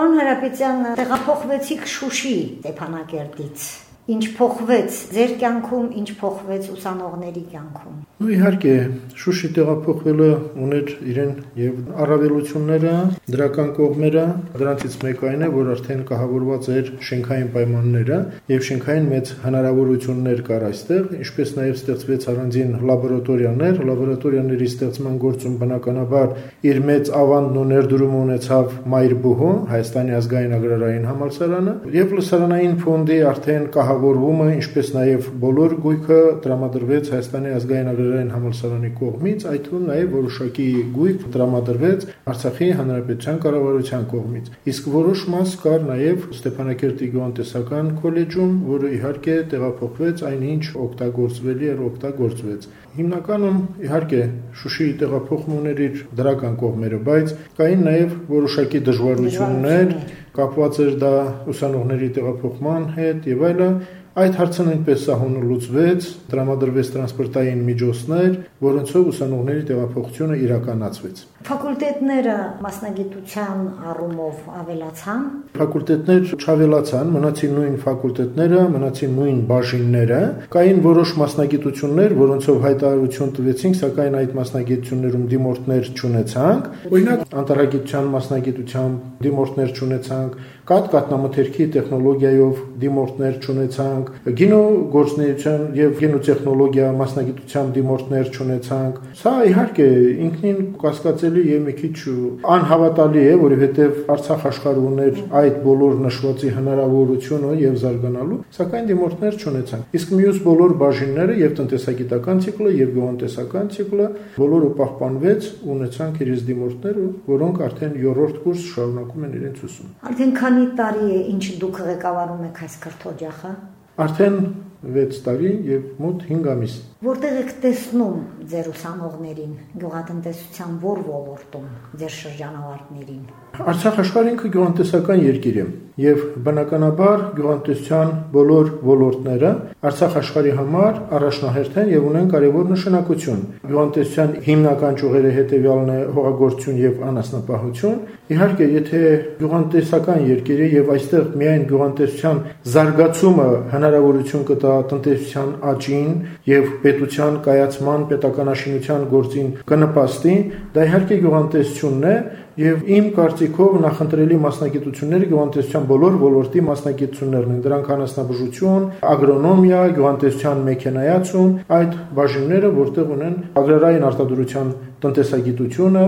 Պարոն Հարապետյան, տեղափոխվեցիք Շուշի Ստեփանակերտից։ Ինչ փոխվեց ձեր կյանքում, ինչ փոխվեց ուսանողների կյանքում։ Ու իհարկե, Շուշի տեղափոխվելը ուներ իրեն եւ առավելությունները, դրական կողմերը, դրանցից մեկը այն է, որ արդեն կահավորված էր շենքային պայմանները եւ շենքային մեծ հնարավորություններ կար այստեղ, ինչպես նաեւ ստեղծվեց առանձին լաբորատորիաներ, լաբորատորիաների ստեղծման գործում բնականաբար իր մեծ ավանդն ու ներդրումը ունեցավ Մայրբուհու, Հայաստանի ազգային agrarային համալսարանը եւ լսարանային ֆոնդի արդեն կահավորումը, ինչպես նաեւ բոլոր գույքը տրամադրվեց Հայաստանի ազգային Գյուղատնտեսական համալսարանի կողմից, այդ թվում նաև որոշակի գույք տրամադրվեց Արցախի հանրապետության կառավարության կողմից։ Իսկ որոշ մաս կար նաև Ստեփանակերտի գյուղատնտեսական քոլեջում, որը իհարկե տեղափոխվեց այնինչ օգտագործվելի էր, օգտագործվեց։ Հիմնականում իհարկե Շուշիի տեղափոխումը ուներ իր դրական կողմերը, բայց կային նաև որոշակի դժվարություններ, կապված էր դա ուսանողների տեղափոխման հետ եւ այլն, Այդ հարցը նույնպես սահունը լուծվեց, տրամադրվեց տրանսպորտային միջոցներ, որոնցով ուսանողների տեղափոխությունը իրականացվեց։ Ֆակուլտետները մասնագիտության առումով ավելացան։ Ֆակուլտետներ չավելացան, մնացին նույն ֆակուլտետները, մնացին նույն բաժինները։ Կային որոշ մասնագիտություններ, որոնցով հայտարարություն տվեցինք, սակայն այդ մասնագիտություններում դիմորդներ չունեցանք։ Օրինակ, անտարագիտության մասնագիտությամբ դիմորդներ չունեցանք, կատ կատնամթերքի տեխնոլոգիայով դիմորդներ չունեցանք, գինո գործնեության եւ գինոտեխնոլոգիա մասնագիտությամբ դիմորդներ չունեցանք։ Սա իհարկե ինքնին կասկածելի եւ մի քիչ անհավատալի է, որովհետեւ Արցախ աշխարհը ուներ այդ բոլոր նշվածի հնարավորությունը եւ զարգանալու, սակայն դիմորդներ չունեցանք։ Իսկ մյուս բոլոր բաժինները եւ տնտեսագիտական ցիկլը եւ գյուղատնտեսական ցիկլը բոլորը պահպանվեց, ունեցանք իրենց դիմորդները, որոնք արդեն 7-րդ կուրս շարունակում են իրենց ուսումը։ Արդեն քանի տարի է ինչ դուք ղեկավարում եք այս քրթօջախը։ Արդեն 6 տարի եւ մոտ 5 ամիս։ Որտեղ եք տեսնում ձեր ուսանողներին գյուղատնտեսության ո՞ր ոլորտում, ձեր շրջանավարտներին։ Արցախ աշխարհը ինքը գյուղատնտեսական երկիր է եւ բնականաբար գյուղատնտեսության բոլոր ոլորտները Արցախ աշխարհի համար առաջնահերթ են եւ ունեն կարեւոր նշանակություն։ Գյուղատնտեսության հիմնական ճյուղերը հետեւյալն է հողագործություն եւ անասնապահություն։ Իհարկե, եթե գյուղատնտեսական երկիր է եւ այստեղ միայն գյուղատնտեսության զարգացումը հնարավորություն կտա տնտեսության աճին եւ պետության կայացման, պետականաշինության գործին կնպաստի, դա իհարկե գյուղատնտեսությունն է եւ իմ կարծիքով նախընտրելի մասնագիտությունները գյուղատնտեսության բոլոր ոլորտի մասնագիտություններն են։ Դրանք անասնաբուժություն, ագրոնոմիա, գյուղատնտեսության մեքենայացում, այդ բաժինները, որտեղ ունեն ագրարային արտադրության տնտեսագիտությունը,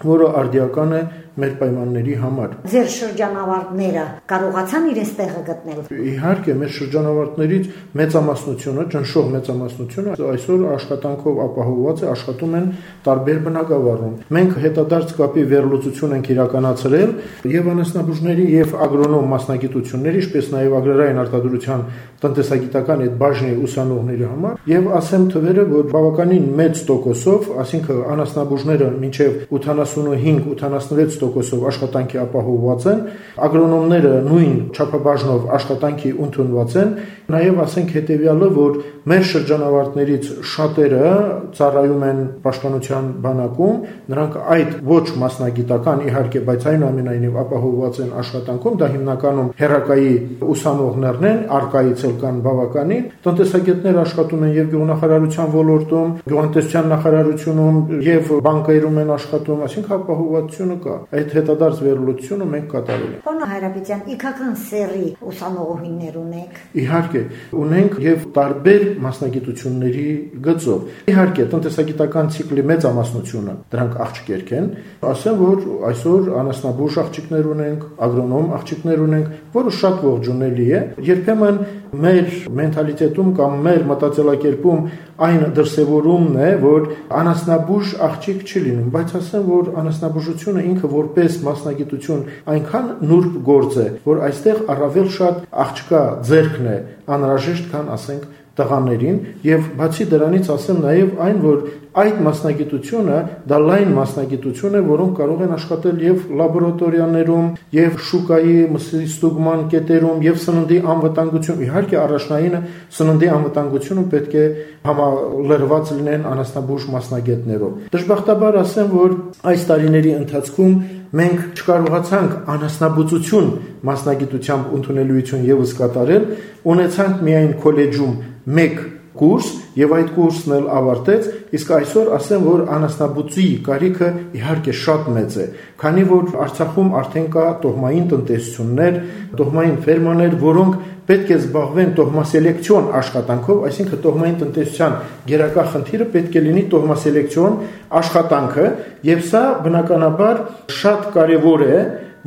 որը արդիական է մեր պայմանների համար։ Ձեր շրջանավարտները կարողացան իրենց տեղը գտնել։ Իհարկե, մեր շրջանավարտներից մեծամասնությունը, ճնշող մեծամասնությունը այսօր աշխատանքով ապահովված է, աշխատում են տարբեր բնակավարում։ Մենք հետադարձ կապի վերլուծություն ենք իրականացրել եւ անասնաբուժների եւ ագրոնոմ մասնագիտությունների, ինչպես նաեւ ագրարային արտադրության տնտեսագիտական այդ բաժնի ուսանողների համար եւ ասեմ թվերը, որ բավականին մեծ տոկոսով, ասինքն անասնաբուժները մինչեւ 85-86% 100%-ով աշխատանքի ապահովված են, ագրոնոմները նույն չափաբաժնով աշխատանքի ընդունված են, նաև ասենք հետեւյալը, որ մեր շրջանավարտներից շատերը ծառայում են պաշտպանության բանակում, նրանք այդ ոչ մասնագիտական իհարկե, բայց այնուամենայնիվ ապահովված են աշխատանքում, դա հիմնականում հերակայի ուսանողներն են, արկայից էլ կան բավականին, տնտեսագետներ աշխատում են եւ գյուղնախարարության ոլորտում, գյուղատնտեսության նախարարությունում եւ բանկերում են աշխատում, այսինքն ապահովությունը կա։ Այդ հետադարձ վերլուծությունը մենք կատարել ենք։ Պարոն Հայրապետյան, իքական սերի ուսանողուհիներ ունեք։ Իհարկե, ունենք եւ տարբեր մասնագիտությունների գծով։ Իհարկե, տնտեսագիտական ցիկլի մեծամասնությունը դրանք աղջիկերք են, ասեմ, որ այսօր անասնաբուժ աղջիկներ ունենք, ագրոնոմ աղջիկներ ունենք, որը շատ ողջունելի է։ Երբեմն մեր մենթալիտետում կամ մեր մտածելակերպում այն դրսևորումն է, որ անասնաբուժ աղջիկ չի լինում, բայց ասեմ, որ անասնաբուժությունը ինքը որպես մասնագիտություն այնքան նուրբ գործ է, որ այստեղ առավել շատ աղջկա ձերքն է անհրաժեշտ, քան ասենք տղաներին եւ բացի դրանից ասեմ նաեւ այն որ այդ մասնագիտությունը դա լայն մասնագիտություն է, որոնք կարող են աշխատել եւ լաբորատորիաներում, եւ շուկայի ստուգման կետերում, եւ սննդի անվտանգություն։ Իհարկե առաջնայինը սննդի անվտանգությունը պետք է համալրված լինեն անաստաբուժ մասնագետներով։ Դժբախտաբար ասեմ, որ այս տարիների ընթացքում մենք չկարողացանք անասնաբուծություն մասնագիտությամբ ընդունելություն եւս կատարել, ունեցանք միայն քոլեջում 1 կուրս եւ այդ կուրսն էլ ավարտեց, իսկ այսօր ասեմ, որ անասնաբուծի կարիքը իհարկե շատ մեծ է, քանի որ Արցախում արդեն կա տոհմային տնտեսություններ, տոհմային ֆերմաներ, որոնք պետք է զբաղվեն տոհմասելեկցիոն աշխատանքով, այսինքն տոհմային տնտեսության գերակա խնդիրը պետք է լինի տոհմասելեկցիոն աշխատանքը, եւ սա բնականաբար շատ կարեւոր է,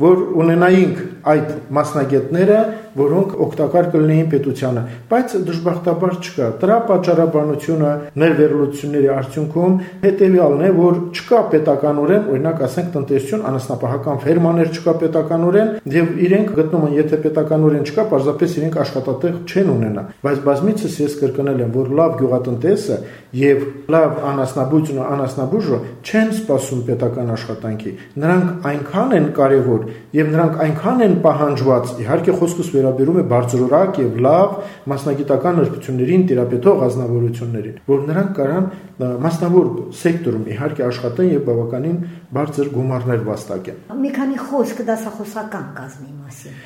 որ ունենայինք այդ մասնագետները, որոնք օգտակար կլինեին պետությանը, բայց դժբախտաբար չկա։ Դրա պատճառաբանությունը մեր վերլուծությունների արդյունքում հետեւյալն է, որ չկա պետականորեն, օրինակ ասենք տնտեսություն, անասնապահական ֆերմաներ չկա պետականորեն, եւ իրենք գտնում են, եթե պետականորեն չկա, պարզապես իրենք աշխատատեղ չեն ունենա։ Բայց բազմիցս ես կրկնել եմ, որ լավ գյուղատնտեսը եւ լավ անասնաբուժն ու անասնաբուժը չեն սպասում պետական աշխատանքի։ Նրանք այնքան են կարևոր եւ նրանք այնքան են պահանջված, իհարկե խոսքս վերաբերում է բարձրորակ եւ լավ մասնագիտական հրբություններին տիրապետող ազնվորություններին, որ նրանք կարան մասնավոր սեկտորում իհարկե աշխատեն եւ բավականին բարձր գումարներ վաստակեն։ Մի քանի խոսք դասախոսական կազմի մասին։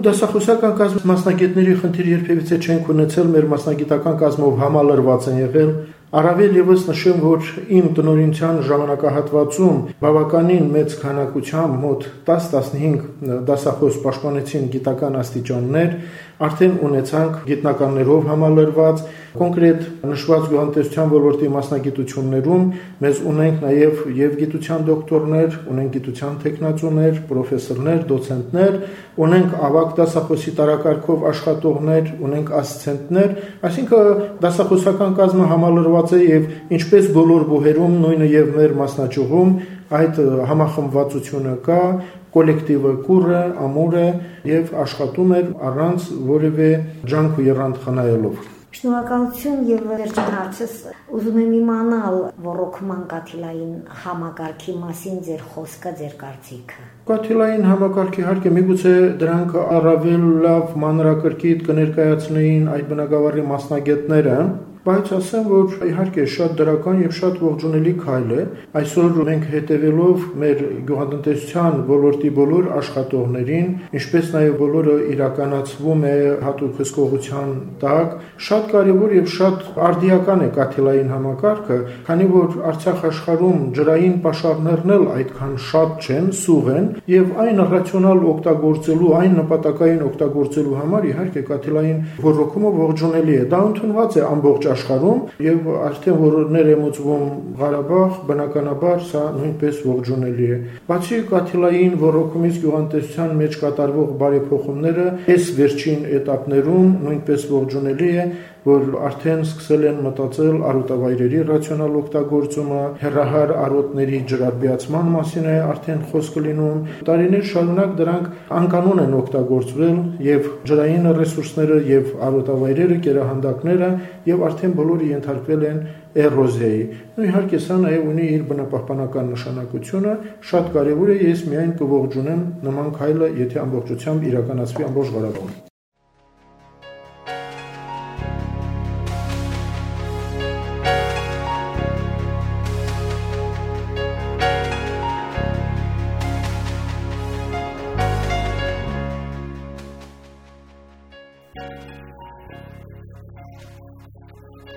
Դասախոսական կազմի մասնագետների խնդիր երբևիցե չենք ունեցել, մեր մասնագիտական կազմով համալրված են եղել Առավել եւս նշեմ, որ իմ տնօրինության ժամանակահատվածում բավականին մեծ քանակությամբ մոտ 10-15 դասախոս պաշտպանեցին գիտական աստիճաններ, արդեն ունեցանք գիտնականներով համալրված կոնկրետ նշված գյուղատնտեսության ոլորտի մասնագիտություններում մեզ ունենք նաև եւ գիտության դոկտորներ, ունենք գիտության տեխնացուներ, պրոֆեսորներ, դոցենտներ, ունենք ավագ դասախոսի տարակարգով աշխատողներ, ունենք ասիստենտներ, այսինքն դասախոսական կազմը համալրված է եւ ինչպես բոլոր բուհերում նույնը եւ մեր մասնաճյուղում այդ համախմբվածությունը կա, կոլեկտիվը կուր է, ամուր է եւ աշխատում է առանց որևէ ջանք ու երանգ խնայելով։ Շնորհակալություն եւ վերջին հարցս ուզում եմ իմանալ ռոռոկման կաթիլային համակարգի մասին ձեր խոսքը, ձեր կարծիքը։ Կաթիլային համակարգի իհարկե միգուցե դրանք առավել լավ մանրակրկիտ կներկայացնեին այդ բնակավարի մասնագետները, բայց ասեմ, որ իհարկե շատ դրական եւ շատ ողջունելի քայլ է։ Այսօր մենք հետևելով մեր գյուղատնտեսության ոլորտի բոլոր աշխատողներին, ինչպես նաեւ բոլորը իրականացվում է հատուկ հսկողության տակ, շատ կարեւոր եւ շատ արդիական է կաթիլային համակարգը, քանի որ Արցախ աշխարհում ջրային պաշարներն էլ այդքան շատ չեն, սուղ են եւ այն ռացիոնալ օգտագործելու, այն նպատակային օգտագործելու համար իհարկե կաթիլային ռոռոկումը ողջունելի է։ Դա ընդունված է ամբողջ աշխարհում եւ արդեն որներ եմ ուծվում Ղարաբաղ, բնականաբար սա նույնպես ողջունելի է։ Բացի Կաթիլային ռոկումից գյուղատնտեսության մեջ կատարվող բարեփոխումները այս վերջին этаպներում նույնպես ողջունելի է որ արդեն սկսել են մտածել արոտավայրերի ռացիոնալ օգտագործումը, հերահար արոտների ջրարբիացման մասին է արդեն խոսքը լինում։ Տարիներ շարունակ դրանք անկանոն են օգտագործվել եւ ջրային ռեսուրսները եւ արոտավայրերը, կերահանդակները եւ արդեն բոլորը ենթարկվել են էրոզիայի։ Ու իհարկե սա նաև ունի իր բնապահպանական նշանակությունը, շատ կարևոր է ես միայն կողջունեմ նման քայլը, եթե ամբողջությամբ իրականացվի ամբողջ Ղարաբաղում։